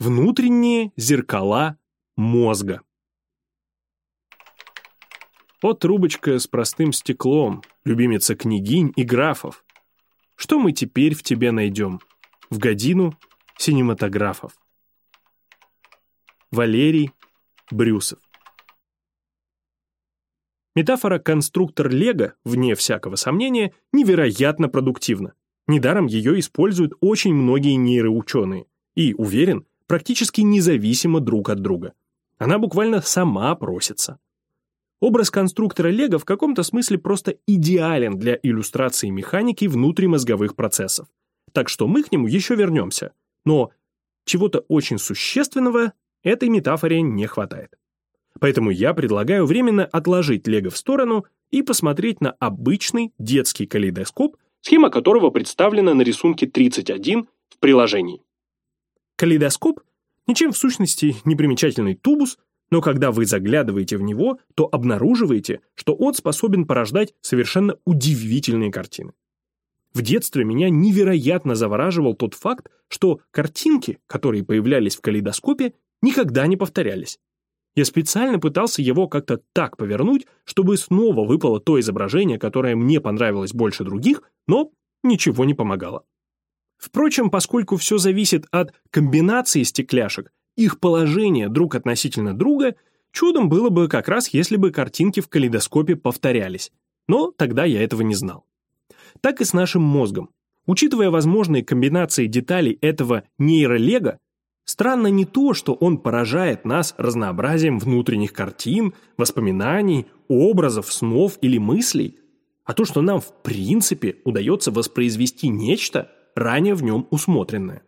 Внутренние зеркала мозга. О, трубочка с простым стеклом, любимица княгинь и графов. Что мы теперь в тебе найдем? В годину синематографов. Валерий Брюсов. Метафора «конструктор Лего», вне всякого сомнения, невероятно продуктивна. Недаром ее используют очень многие нейроученые. И, уверен, практически независимо друг от друга. Она буквально сама просится. Образ конструктора Лего в каком-то смысле просто идеален для иллюстрации механики внутримозговых процессов. Так что мы к нему еще вернемся. Но чего-то очень существенного этой метафоре не хватает. Поэтому я предлагаю временно отложить Лего в сторону и посмотреть на обычный детский калейдоскоп, схема которого представлена на рисунке 31 в приложении. Калейдоскоп – ничем в сущности не примечательный тубус, но когда вы заглядываете в него, то обнаруживаете, что он способен порождать совершенно удивительные картины. В детстве меня невероятно завораживал тот факт, что картинки, которые появлялись в калейдоскопе, никогда не повторялись. Я специально пытался его как-то так повернуть, чтобы снова выпало то изображение, которое мне понравилось больше других, но ничего не помогало. Впрочем, поскольку все зависит от комбинации стекляшек, их положения друг относительно друга, чудом было бы как раз, если бы картинки в калейдоскопе повторялись. Но тогда я этого не знал. Так и с нашим мозгом. Учитывая возможные комбинации деталей этого нейролега, странно не то, что он поражает нас разнообразием внутренних картин, воспоминаний, образов, снов или мыслей, а то, что нам в принципе удается воспроизвести нечто, ранее в нем усмотренное.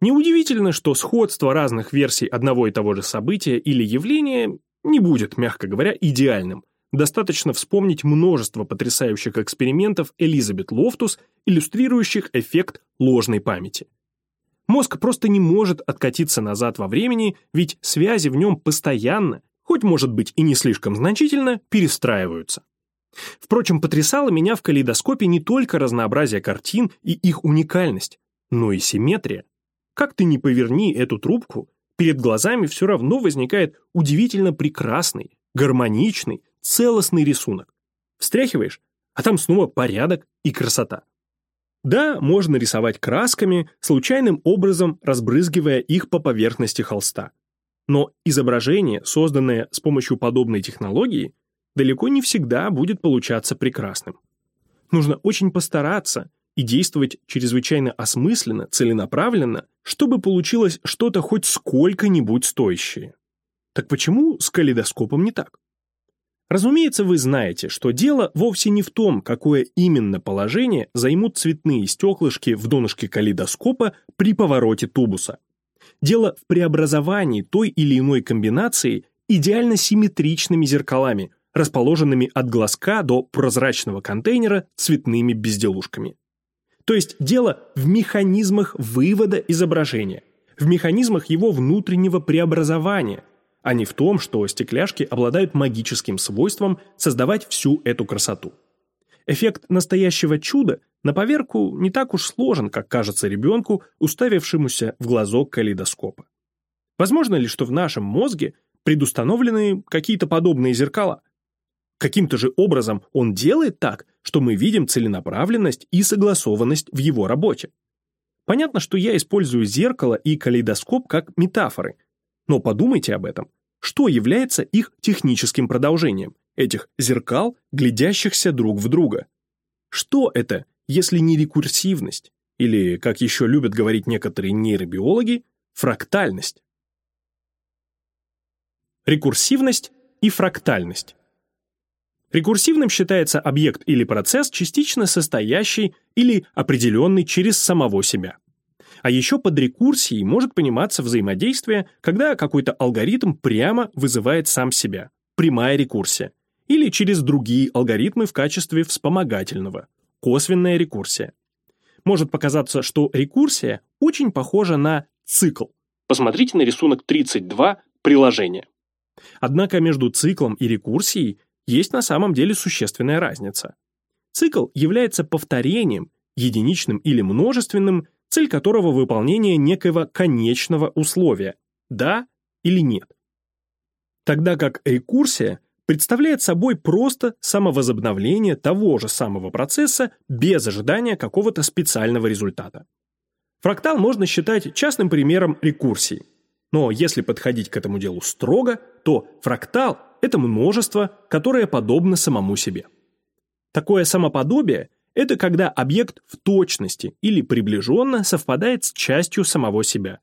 Неудивительно, что сходство разных версий одного и того же события или явления не будет, мягко говоря, идеальным. Достаточно вспомнить множество потрясающих экспериментов Элизабет Лофтус, иллюстрирующих эффект ложной памяти. Мозг просто не может откатиться назад во времени, ведь связи в нем постоянно, хоть может быть и не слишком значительно, перестраиваются. Впрочем, потрясало меня в калейдоскопе не только разнообразие картин и их уникальность, но и симметрия. Как ты ни поверни эту трубку, перед глазами все равно возникает удивительно прекрасный, гармоничный, целостный рисунок. Встряхиваешь, а там снова порядок и красота. Да, можно рисовать красками, случайным образом разбрызгивая их по поверхности холста. Но изображение, созданное с помощью подобной технологии, далеко не всегда будет получаться прекрасным. Нужно очень постараться и действовать чрезвычайно осмысленно, целенаправленно, чтобы получилось что-то хоть сколько-нибудь стоящее. Так почему с калейдоскопом не так? Разумеется, вы знаете, что дело вовсе не в том, какое именно положение займут цветные стеклышки в донышке калейдоскопа при повороте тубуса. Дело в преобразовании той или иной комбинации идеально симметричными зеркалами, расположенными от глазка до прозрачного контейнера цветными безделушками. То есть дело в механизмах вывода изображения, в механизмах его внутреннего преобразования, а не в том, что стекляшки обладают магическим свойством создавать всю эту красоту. Эффект настоящего чуда на поверку не так уж сложен, как кажется ребенку, уставившемуся в глазок калейдоскопа. Возможно ли, что в нашем мозге предустановлены какие-то подобные зеркала? Каким-то же образом он делает так, что мы видим целенаправленность и согласованность в его работе. Понятно, что я использую зеркало и калейдоскоп как метафоры, но подумайте об этом. Что является их техническим продолжением, этих зеркал, глядящихся друг в друга? Что это, если не рекурсивность, или, как еще любят говорить некоторые нейробиологи, фрактальность? Рекурсивность и фрактальность. Рекурсивным считается объект или процесс, частично состоящий или определенный через самого себя. А еще под рекурсией может пониматься взаимодействие, когда какой-то алгоритм прямо вызывает сам себя, прямая рекурсия, или через другие алгоритмы в качестве вспомогательного, косвенная рекурсия. Может показаться, что рекурсия очень похожа на цикл. Посмотрите на рисунок 32 приложения. Однако между циклом и рекурсией есть на самом деле существенная разница. Цикл является повторением, единичным или множественным, цель которого выполнение некоего конечного условия «да» или «нет». Тогда как рекурсия представляет собой просто самовозобновление того же самого процесса без ожидания какого-то специального результата. Фрактал можно считать частным примером рекурсии. Но если подходить к этому делу строго, то фрактал – это множество, которое подобно самому себе. Такое самоподобие – это когда объект в точности или приближенно совпадает с частью самого себя.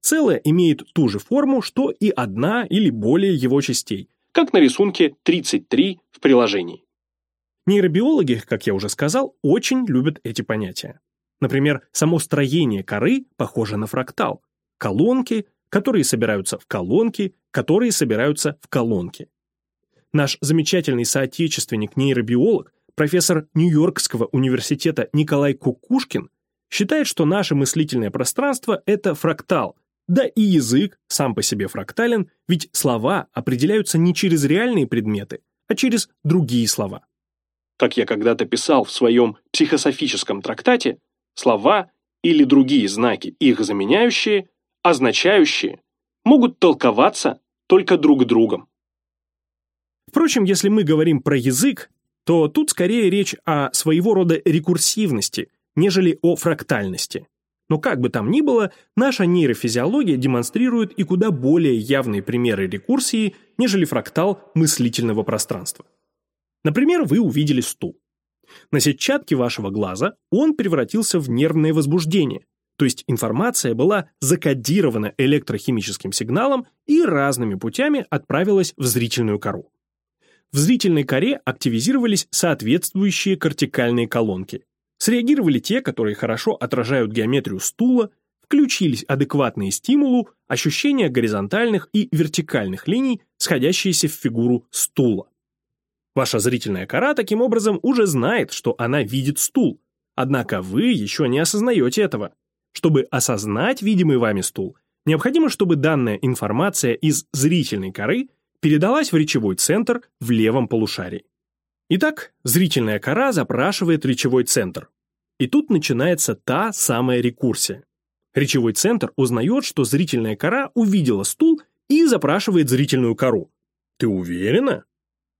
Целое имеет ту же форму, что и одна или более его частей, как на рисунке 33 в приложении. Нейробиологи, как я уже сказал, очень любят эти понятия. Например, само строение коры похоже на фрактал. Колонки, которые собираются в колонки, которые собираются в колонки. Наш замечательный соотечественник-нейробиолог, профессор Нью-Йоркского университета Николай Кукушкин, считает, что наше мыслительное пространство – это фрактал, да и язык сам по себе фрактален, ведь слова определяются не через реальные предметы, а через другие слова. Как я когда-то писал в своем психософическом трактате, слова или другие знаки, их заменяющие, означающие, могут толковаться только друг другом. Впрочем, если мы говорим про язык, то тут скорее речь о своего рода рекурсивности, нежели о фрактальности. Но как бы там ни было, наша нейрофизиология демонстрирует и куда более явные примеры рекурсии, нежели фрактал мыслительного пространства. Например, вы увидели стул. На сетчатке вашего глаза он превратился в нервное возбуждение, то есть информация была закодирована электрохимическим сигналом и разными путями отправилась в зрительную кору. В зрительной коре активизировались соответствующие кортикальные колонки, Среагировали те, которые хорошо отражают геометрию стула, включились адекватные стимулу, ощущения горизонтальных и вертикальных линий, сходящиеся в фигуру стула. Ваша зрительная кора таким образом уже знает, что она видит стул, однако вы еще не осознаете этого. Чтобы осознать видимый вами стул, необходимо, чтобы данная информация из зрительной коры передалась в речевой центр в левом полушарии. Итак, зрительная кора запрашивает речевой центр. И тут начинается та самая рекурсия. Речевой центр узнает, что зрительная кора увидела стул и запрашивает зрительную кору. Ты уверена?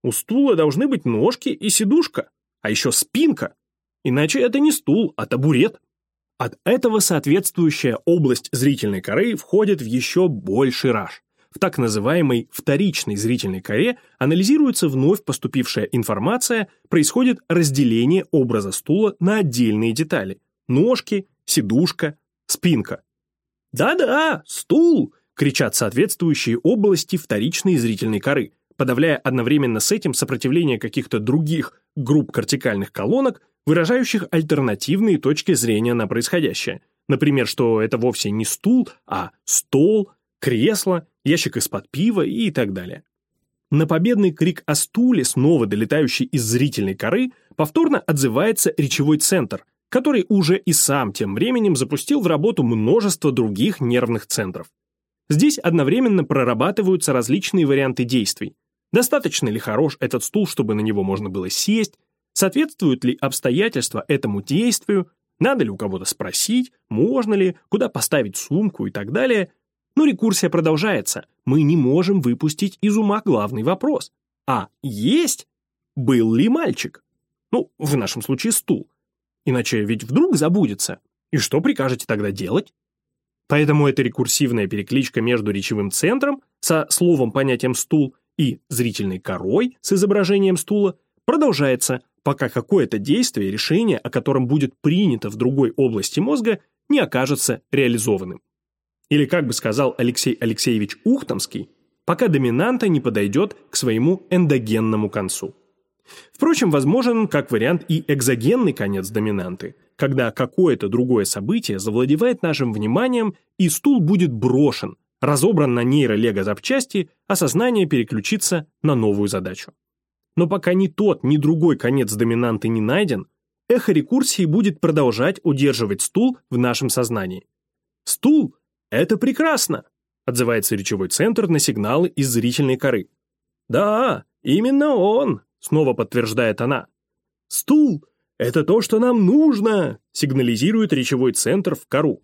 У стула должны быть ножки и сидушка, а еще спинка. Иначе это не стул, а табурет. От этого соответствующая область зрительной коры входит в еще больший раж. В так называемой вторичной зрительной коре анализируется вновь поступившая информация, происходит разделение образа стула на отдельные детали – ножки, сидушка, спинка. «Да-да, стул!» – кричат соответствующие области вторичной зрительной коры, подавляя одновременно с этим сопротивление каких-то других групп кортикальных колонок, выражающих альтернативные точки зрения на происходящее. Например, что это вовсе не стул, а стол, кресло ящик из-под пива и так далее. На победный крик о стуле, снова долетающий из зрительной коры, повторно отзывается речевой центр, который уже и сам тем временем запустил в работу множество других нервных центров. Здесь одновременно прорабатываются различные варианты действий. Достаточно ли хорош этот стул, чтобы на него можно было сесть? Соответствуют ли обстоятельства этому действию? Надо ли у кого-то спросить? Можно ли? Куда поставить сумку и так далее? Но рекурсия продолжается. Мы не можем выпустить из ума главный вопрос. А есть? Был ли мальчик? Ну, в нашем случае стул. Иначе ведь вдруг забудется. И что прикажете тогда делать? Поэтому эта рекурсивная перекличка между речевым центром со словом-понятием «стул» и зрительной корой с изображением стула продолжается, пока какое-то действие, решение, о котором будет принято в другой области мозга, не окажется реализованным. Или, как бы сказал Алексей Алексеевич Ухтомский, пока доминанта не подойдет к своему эндогенному концу. Впрочем, возможен как вариант и экзогенный конец доминанты, когда какое-то другое событие завладевает нашим вниманием и стул будет брошен, разобран на нейролего-запчасти, а сознание переключится на новую задачу. Но пока ни тот, ни другой конец доминанты не найден, эхо рекурсии будет продолжать удерживать стул в нашем сознании. Стул «Это прекрасно!» – отзывается речевой центр на сигналы из зрительной коры. «Да, именно он!» – снова подтверждает она. «Стул! «Это то, что нам нужно!» — сигнализирует речевой центр в кору.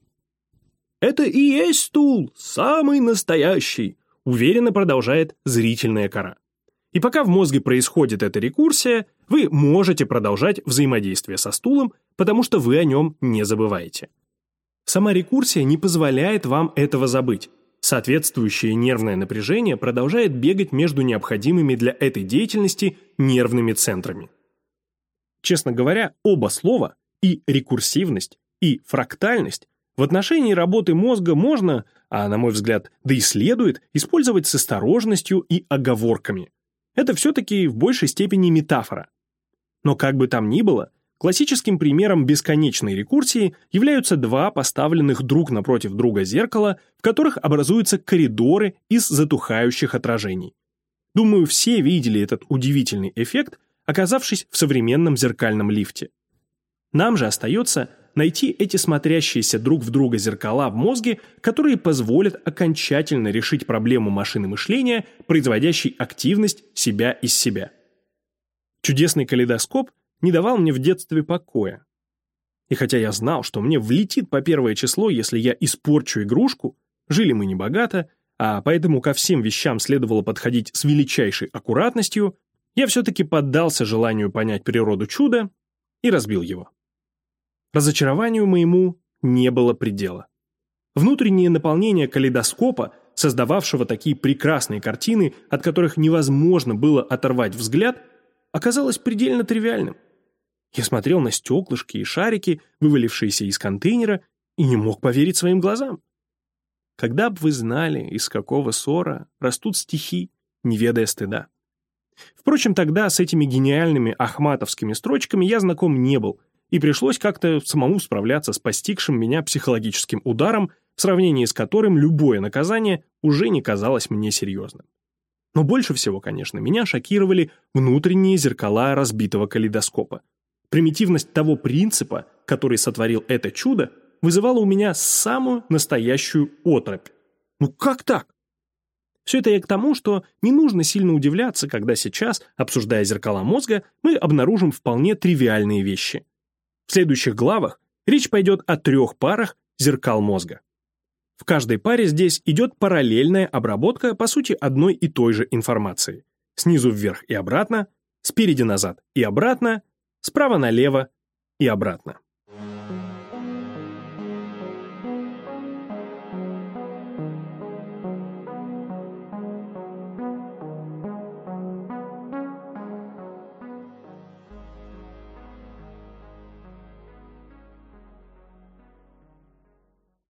«Это и есть стул, самый настоящий!» — уверенно продолжает зрительная кора. И пока в мозге происходит эта рекурсия, вы можете продолжать взаимодействие со стулом, потому что вы о нем не забываете. Сама рекурсия не позволяет вам этого забыть. Соответствующее нервное напряжение продолжает бегать между необходимыми для этой деятельности нервными центрами. Честно говоря, оба слова, и рекурсивность, и фрактальность, в отношении работы мозга можно, а на мой взгляд, да и следует, использовать с осторожностью и оговорками. Это все-таки в большей степени метафора. Но как бы там ни было, классическим примером бесконечной рекурсии являются два поставленных друг напротив друга зеркала, в которых образуются коридоры из затухающих отражений. Думаю, все видели этот удивительный эффект, оказавшись в современном зеркальном лифте. Нам же остается найти эти смотрящиеся друг в друга зеркала в мозге, которые позволят окончательно решить проблему машины мышления, производящей активность себя из себя. Чудесный калейдоскоп не давал мне в детстве покоя. И хотя я знал, что мне влетит по первое число, если я испорчу игрушку, жили мы небогато, а поэтому ко всем вещам следовало подходить с величайшей аккуратностью, я все-таки поддался желанию понять природу чуда и разбил его. Разочарованию моему не было предела. Внутреннее наполнение калейдоскопа, создававшего такие прекрасные картины, от которых невозможно было оторвать взгляд, оказалось предельно тривиальным. Я смотрел на стеклышки и шарики, вывалившиеся из контейнера, и не мог поверить своим глазам. Когда бы вы знали, из какого ссора растут стихи, не ведая стыда. Впрочем, тогда с этими гениальными ахматовскими строчками я знаком не был, и пришлось как-то самому справляться с постигшим меня психологическим ударом, в сравнении с которым любое наказание уже не казалось мне серьезным. Но больше всего, конечно, меня шокировали внутренние зеркала разбитого калейдоскопа. Примитивность того принципа, который сотворил это чудо, вызывала у меня самую настоящую отропь. Ну как так? Все это я к тому, что не нужно сильно удивляться, когда сейчас, обсуждая зеркала мозга, мы обнаружим вполне тривиальные вещи. В следующих главах речь пойдет о трех парах зеркал мозга. В каждой паре здесь идет параллельная обработка, по сути, одной и той же информации. Снизу вверх и обратно, спереди назад и обратно, справа налево и обратно.